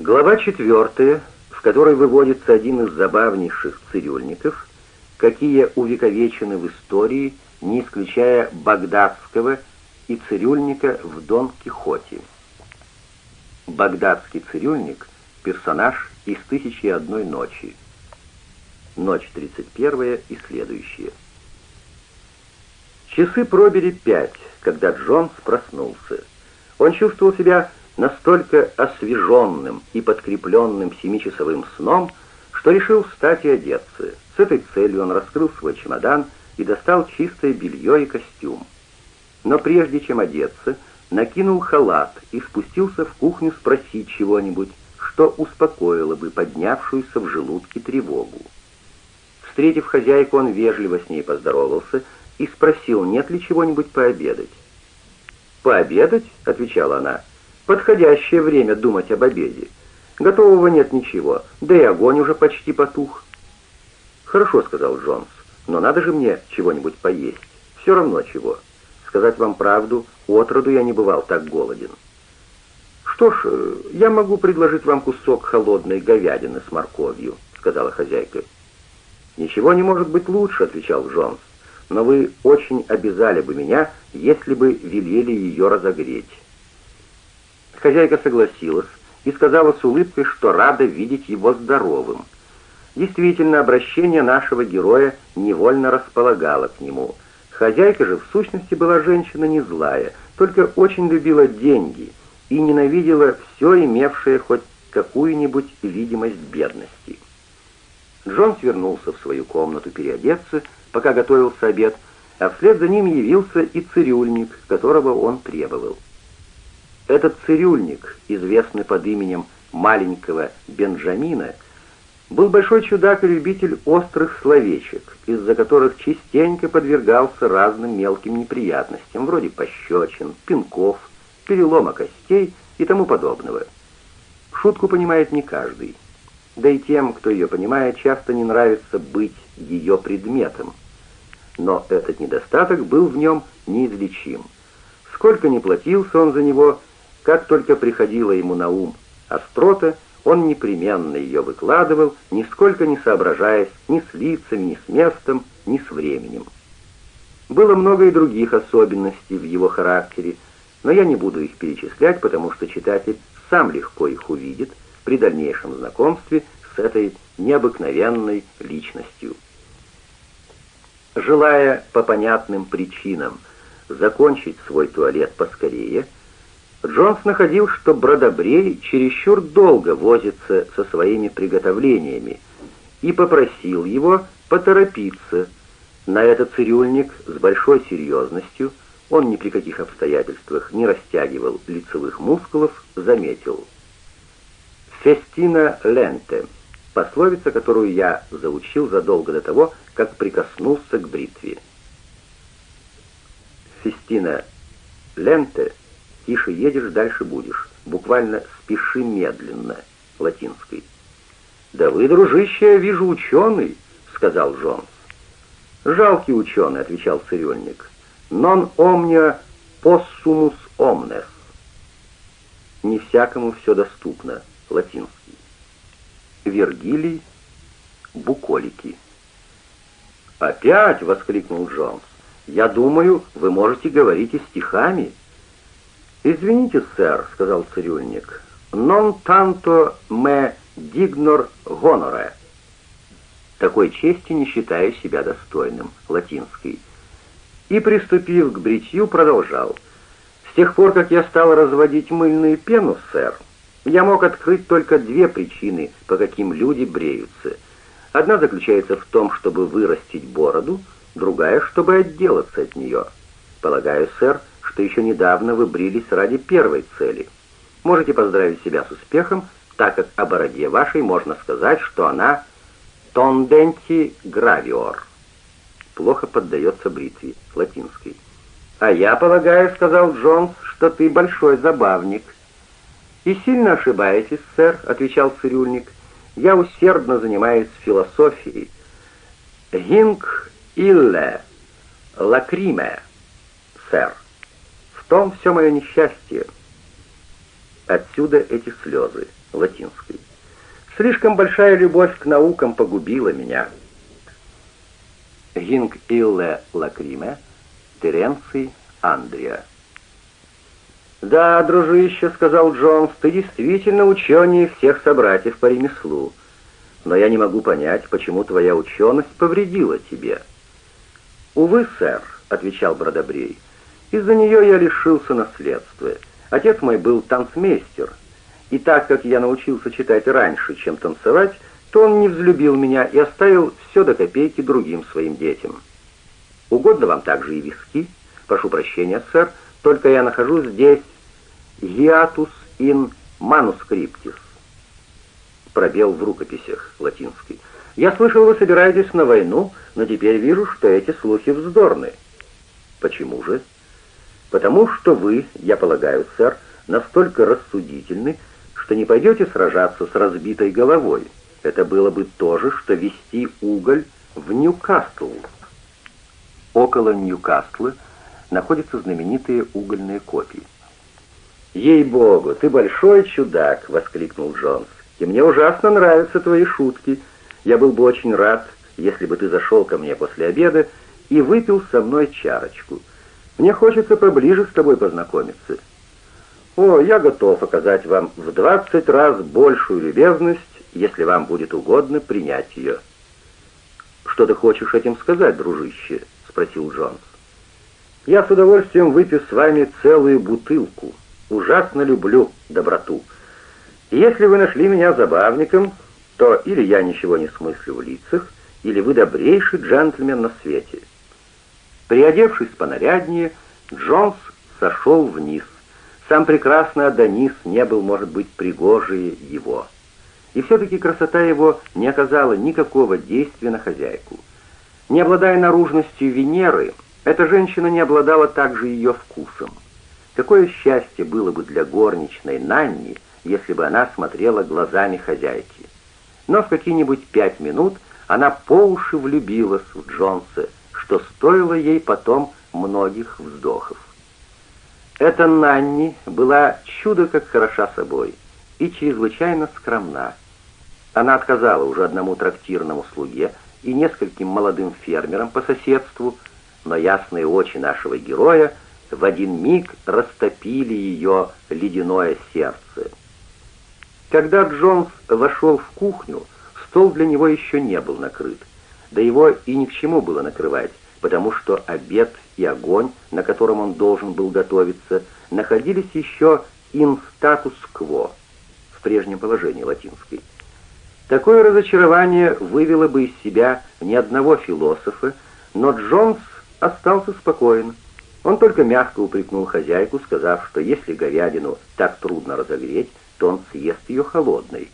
Глава четвертая, в которой выводится один из забавнейших цирюльников, какие увековечены в истории, не исключая багдадского и цирюльника в Дон Кихоте. Багдадский цирюльник — персонаж из «Тысячи и одной ночи». Ночь 31 и следующие. Часы пробили пять, когда Джонс проснулся. Он чувствовал себя настолько освеженным и подкрепленным семичасовым сном, что решил встать и одеться. С этой целью он раскрыл свой чемодан и достал чистое белье и костюм. Но прежде чем одеться, накинул халат и спустился в кухню спросить чего-нибудь, что успокоило бы поднявшуюся в желудке тревогу. Встретив хозяйку, он вежливо с ней поздоровался и спросил, нет ли чего-нибудь пообедать. «Пообедать?» — отвечала она. «Подходящее время думать об обеде. Готового нет ничего, да и огонь уже почти потух». «Хорошо», — сказал Джонс, — «но надо же мне чего-нибудь поесть. Все равно чего. Сказать вам правду, отроду я не бывал так голоден». «Что ж, э, я могу предложить вам кусок холодной говядины с морковью», — сказала хозяйка. «Ничего не может быть лучше», — отвечал Джонс но вы очень обязали бы меня, если бы велели ее разогреть». Хозяйка согласилась и сказала с улыбкой, что рада видеть его здоровым. Действительно, обращение нашего героя невольно располагало к нему. Хозяйка же в сущности была женщина не злая, только очень любила деньги и ненавидела все, имевшее хоть какую-нибудь видимость бедности. Джон свернулся в свою комнату переодеться, пока готовился обед, а вслед за ним явился и цирюльник, которого он требовал. Этот цирюльник, известный под именем маленького Бенджамина, был большой чудак и любитель острых словечек, из-за которых частенько подвергался разным мелким неприятностям, вроде пощечин, пинков, перелома костей и тому подобного. Шутку понимает не каждый. Да и тем, кто ее понимает, часто не нравится быть ее предметом но этот недостаток был в нем неизлечим. Сколько ни платился он за него, как только приходила ему на ум острота, он непременно ее выкладывал, нисколько не соображаясь ни с лицами, ни с местом, ни с временем. Было много и других особенностей в его характере, но я не буду их перечислять, потому что читатель сам легко их увидит при дальнейшем знакомстве с этой необыкновенной личностью. Желая по понятным причинам закончить свой туалет поскорее, Джонс находил, что Бродобрей чересчур долго возится со своими приготовлениями и попросил его поторопиться. На это цирюльник с большой серьезностью, он ни при каких обстоятельствах не растягивал лицевых мускулов, заметил. «Фестина ленте» — пословица, которую я заучил задолго до того, как прикоснулся к бритве. Фестина ленте «Тише едешь, дальше будешь», буквально «спеши медленно», латинской. «Да вы, дружище, я вижу ученый», — сказал Джонс. «Жалкий ученый», — отвечал цирюльник. «Non omnia possumus omnes». «Не всякому все доступно», латинский. Вергилий, буколики. «Опять!» — воскликнул Джонс. «Я думаю, вы можете говорить и стихами». «Извините, сэр», — сказал цирюльник, «non tanto me dignor honore». Такой чести не считаю себя достойным, латинский. И, приступив к бритью, продолжал. «С тех пор, как я стал разводить мыльную пену, сэр, я мог открыть только две причины, по каким люди бреются — Одна заключается в том, чтобы вырастить бороду, другая, чтобы отделаться от нее. Полагаю, сэр, что еще недавно вы брились ради первой цели. Можете поздравить себя с успехом, так как о бороде вашей можно сказать, что она «тонденти гравиор». Плохо поддается бритве, латинской. «А я полагаю, — сказал Джонс, — что ты большой забавник». «И сильно ошибаетесь, сэр», — отвечал цирюльник. Я усердно занимаюсь философией. Гинг илле лакриме, сэр. В том все мое несчастье. Отсюда эти слезы, латинские. Слишком большая любовь к наукам погубила меня. Гинг Илле Лакриме, Теренций Андрия. «Да, дружище», — сказал Джонс, — «ты действительно ученее всех собратьев по ремеслу. Но я не могу понять, почему твоя ученость повредила тебе». «Увы, сэр», — отвечал Бродобрей, — «из-за нее я лишился наследства. Отец мой был танцмейстер, и так как я научился читать раньше, чем танцевать, то он не взлюбил меня и оставил все до копейки другим своим детям. Угодно вам также и виски? Прошу прощения, сэр, только я нахожусь здесь «Hiatus in manuscriptis». Пробел в рукописях латинской. «Я слышал, вы собираетесь на войну, но теперь вижу, что эти слухи вздорны». «Почему же?» «Потому что вы, я полагаю, сэр, настолько рассудительны, что не пойдете сражаться с разбитой головой. Это было бы то же, что вести уголь в Ньюкасл». Около Ньюкасла находятся знаменитые угольные копии. «Ей-богу, ты большой чудак!» — воскликнул Джонс. «И мне ужасно нравятся твои шутки. Я был бы очень рад, если бы ты зашел ко мне после обеда и выпил со мной чарочку. Мне хочется поближе с тобой познакомиться». «О, я готов оказать вам в двадцать раз большую любезность, если вам будет угодно принять ее». «Что ты хочешь этим сказать, дружище?» — спросил Джонс. «Я с удовольствием выпью с вами целую бутылку» ужасно люблю доброту. Если вы нашли меня забавником, то или я ничего не смыслю в лицах, или вы добрейший джентльмен на свете. Приодевшись понаряднее, Джонс сошел вниз. Сам прекрасный Адонис не был, может быть, пригожее его. И все-таки красота его не оказала никакого действия на хозяйку. Не обладая наружностью Венеры, эта женщина не обладала также ее вкусом. Какое счастье было бы для горничной Нанни, если бы она смотрела глазами хозяйки. Но в какие-нибудь пять минут она по уши влюбилась в Джонса, что стоило ей потом многих вздохов. Эта Нанни была чудо как хороша собой и чрезвычайно скромна. Она отказала уже одному трактирному слуге и нескольким молодым фермерам по соседству, но ясные очи нашего героя в один миг растопили ее ледяное сердце. Когда Джонс вошел в кухню, стол для него еще не был накрыт, да его и ни к чему было накрывать, потому что обед и огонь, на котором он должен был готовиться, находились еще in status quo, в прежнем положении латинской. Такое разочарование вывело бы из себя ни одного философа, но Джонс остался спокоен. Он только мягко упрекнул хозяйку, сказав, что если говядину так трудно разогреть, то он съест ее холодной.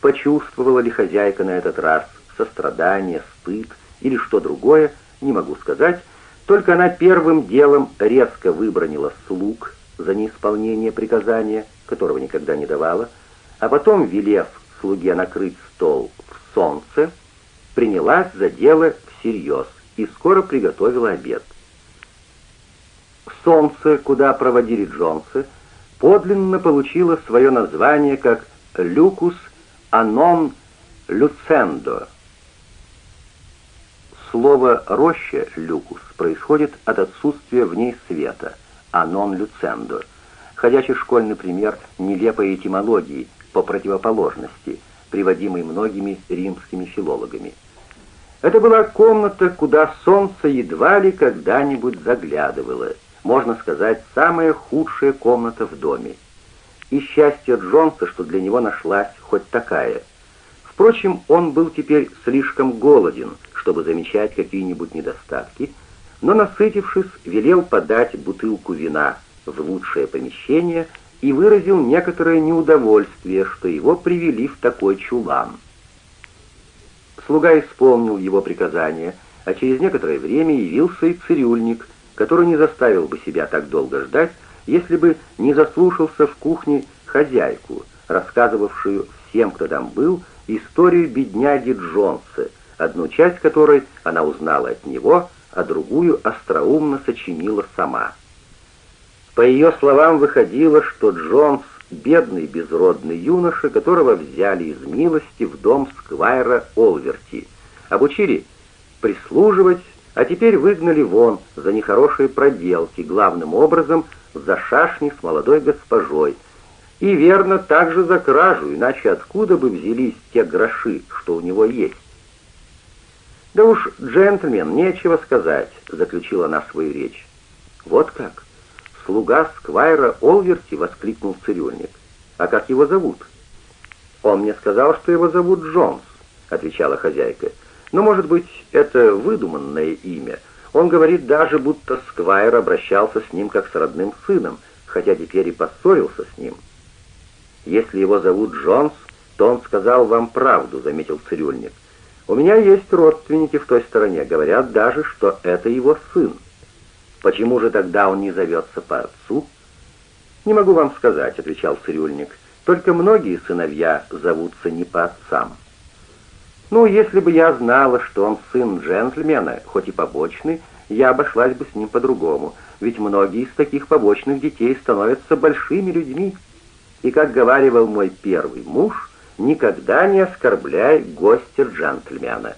Почувствовала ли хозяйка на этот раз сострадание, стыд или что другое, не могу сказать, только она первым делом резко выбронила слуг за неисполнение приказания, которого никогда не давала, а потом, велев слуге накрыть стол в солнце, принялась за дело всерьез и скоро приготовила обед. Солнце, куда проводили Джонсы, подлинно получило свое название как «люкус анон люцендо». Слово «роща» «люкус» происходит от отсутствия в ней света «анон люцендо», ходячий школьный пример нелепой этимологии по противоположности, приводимый многими римскими филологами. Это была комната, куда солнце едва ли когда-нибудь заглядывало – можно сказать, самая худшая комната в доме. И счастье Джонса, что для него нашлась хоть такая. Впрочем, он был теперь слишком голоден, чтобы замечать какие-нибудь недостатки, но, насытившись, велел подать бутылку вина в лучшее помещение и выразил некоторое неудовольствие, что его привели в такой чулан. Слуга исполнил его приказание, а через некоторое время явился и цирюльник — который не заставил бы себя так долго ждать, если бы не заслушался в кухне хозяйку, рассказывавшую всем, кто там был, историю бедняги Джонса, одну часть которой она узнала от него, а другую остроумно сочинила сама. По ее словам выходило, что Джонс бедный безродный юноша, которого взяли из милости в дом сквайра Олверти, обучили прислуживать, а теперь выгнали вон за нехорошие проделки, главным образом за шашни с молодой госпожой, и верно также за кражу, иначе откуда бы взялись те гроши, что у него есть? «Да уж, джентльмен, нечего сказать», — заключила она свою речь. «Вот как? Слуга Сквайра Олверти?» — воскликнул цирюльник. «А как его зовут?» «Он мне сказал, что его зовут Джонс», — отвечала хозяйка. «Но, может быть, это выдуманное имя. Он говорит даже, будто Сквайр обращался с ним как с родным сыном, хотя теперь и поссорился с ним». «Если его зовут Джонс, то он сказал вам правду», — заметил цирюльник. У меня есть родственники в той стороне, говорят даже, что это его сын. Почему же тогда он не зовется по отцу? Не могу вам сказать, отвечал цирюльник. Только многие сыновья зовутся не по отцам. Ну, если бы я знала, что он сын джентльмена, хоть и побочный, я обошлась бы с ним по-другому, ведь многие из таких побочных детей становятся большими людьми. И, как говаривал мой первый муж, никогда не оскорбляй гостя джентльмена.